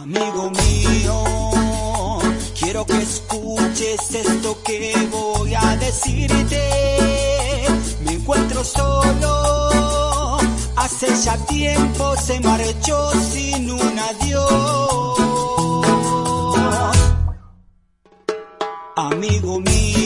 Amigo mío, quiero que escuches esto que voy a decirte. Me encuentro solo, hace ya tiempo se marchó sin un adiós. Amigo mío.